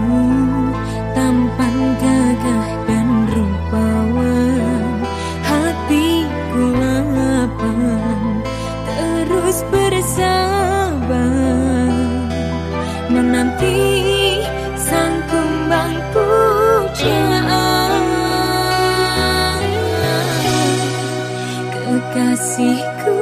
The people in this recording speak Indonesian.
parasmu tampan gagah dan rupawan hatiku lapang terus bersabar menanti sang kembang pujaan kekasihku.